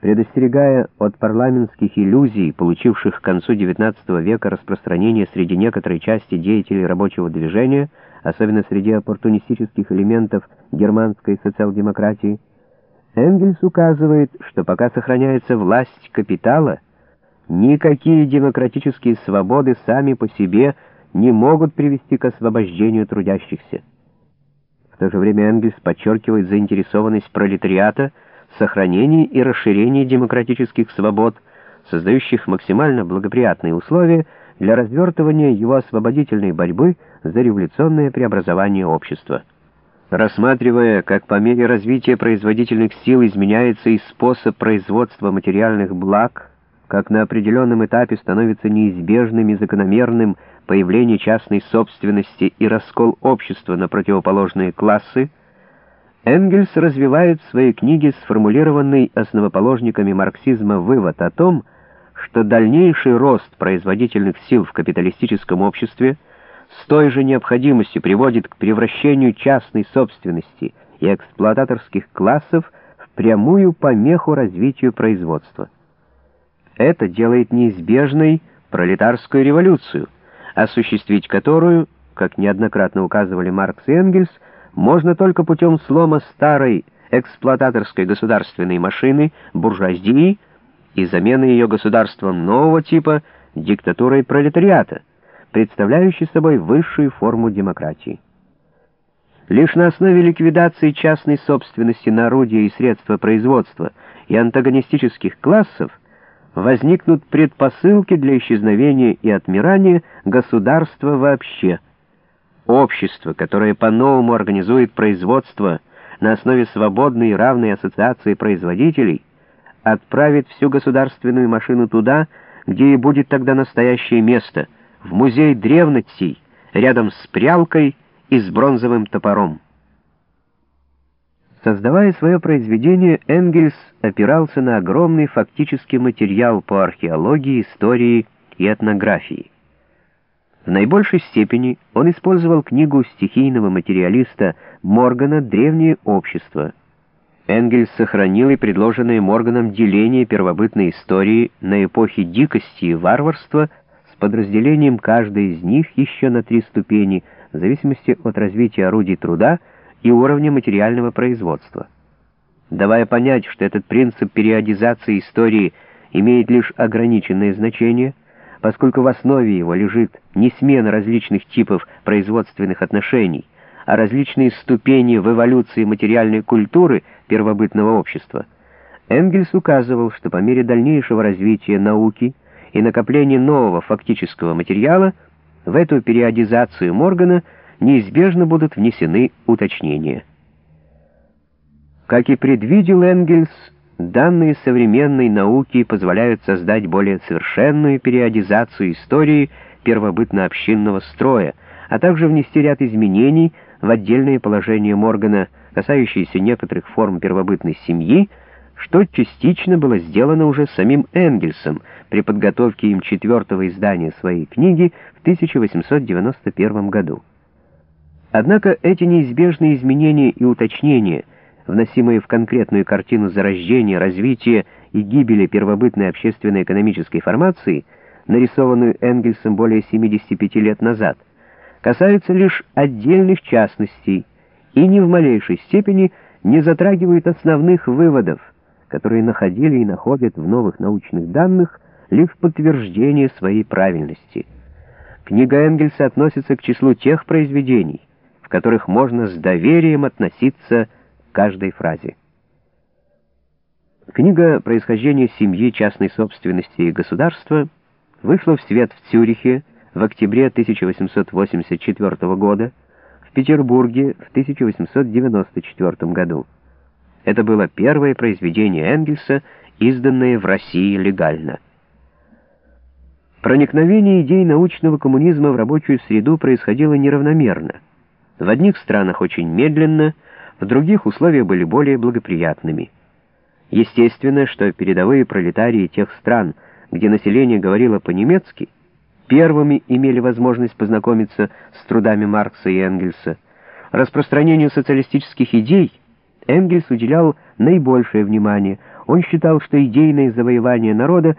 Предостерегая от парламентских иллюзий, получивших к концу XIX века распространение среди некоторой части деятелей рабочего движения, особенно среди оппортунистических элементов германской социал-демократии, Энгельс указывает, что пока сохраняется власть капитала, никакие демократические свободы сами по себе не могут привести к освобождению трудящихся. В то же время Энгельс подчеркивает заинтересованность пролетариата сохранении и расширении демократических свобод, создающих максимально благоприятные условия для развертывания его освободительной борьбы за революционное преобразование общества. Рассматривая, как по мере развития производительных сил изменяется и способ производства материальных благ, как на определенном этапе становится неизбежным и закономерным появление частной собственности и раскол общества на противоположные классы, Энгельс развивает в своей книге сформулированный основоположниками марксизма вывод о том, что дальнейший рост производительных сил в капиталистическом обществе с той же необходимостью приводит к превращению частной собственности и эксплуататорских классов в прямую помеху развитию производства. Это делает неизбежной пролетарскую революцию, осуществить которую, как неоднократно указывали Маркс и Энгельс, можно только путем слома старой эксплуататорской государственной машины буржуазии и замены ее государством нового типа диктатурой пролетариата, представляющей собой высшую форму демократии. Лишь на основе ликвидации частной собственности на орудия и средства производства и антагонистических классов возникнут предпосылки для исчезновения и отмирания государства вообще – Общество, которое по-новому организует производство на основе свободной и равной ассоциации производителей, отправит всю государственную машину туда, где и будет тогда настоящее место, в музей древностей, рядом с прялкой и с бронзовым топором. Создавая свое произведение, Энгельс опирался на огромный фактический материал по археологии, истории и этнографии. В наибольшей степени он использовал книгу стихийного материалиста Моргана «Древнее общество». Энгельс сохранил и предложенное Морганом деление первобытной истории на эпохи дикости и варварства с подразделением каждой из них еще на три ступени в зависимости от развития орудий труда и уровня материального производства. Давая понять, что этот принцип периодизации истории имеет лишь ограниченное значение – поскольку в основе его лежит не смена различных типов производственных отношений, а различные ступени в эволюции материальной культуры первобытного общества, Энгельс указывал, что по мере дальнейшего развития науки и накопления нового фактического материала в эту периодизацию Моргана неизбежно будут внесены уточнения. Как и предвидел Энгельс, Данные современной науки позволяют создать более совершенную периодизацию истории первобытно-общинного строя, а также внести ряд изменений в отдельные положения Моргана, касающиеся некоторых форм первобытной семьи, что частично было сделано уже самим Энгельсом при подготовке им четвертого издания своей книги в 1891 году. Однако эти неизбежные изменения и уточнения – вносимые в конкретную картину зарождения, развития и гибели первобытной общественно-экономической формации, нарисованную Энгельсом более 75 лет назад, касаются лишь отдельных частностей и ни в малейшей степени не затрагивают основных выводов, которые находили и находят в новых научных данных лишь подтверждение своей правильности. Книга Энгельса относится к числу тех произведений, в которых можно с доверием относиться к каждой фразе. Книга «Происхождение семьи, частной собственности и государства» вышла в свет в Цюрихе в октябре 1884 года, в Петербурге в 1894 году. Это было первое произведение Энгельса, изданное в России легально. Проникновение идей научного коммунизма в рабочую среду происходило неравномерно. В одних странах очень медленно – в других условия были более благоприятными. Естественно, что передовые пролетарии тех стран, где население говорило по-немецки, первыми имели возможность познакомиться с трудами Маркса и Энгельса. Распространению социалистических идей Энгельс уделял наибольшее внимание, Он считал, что идейное завоевание народа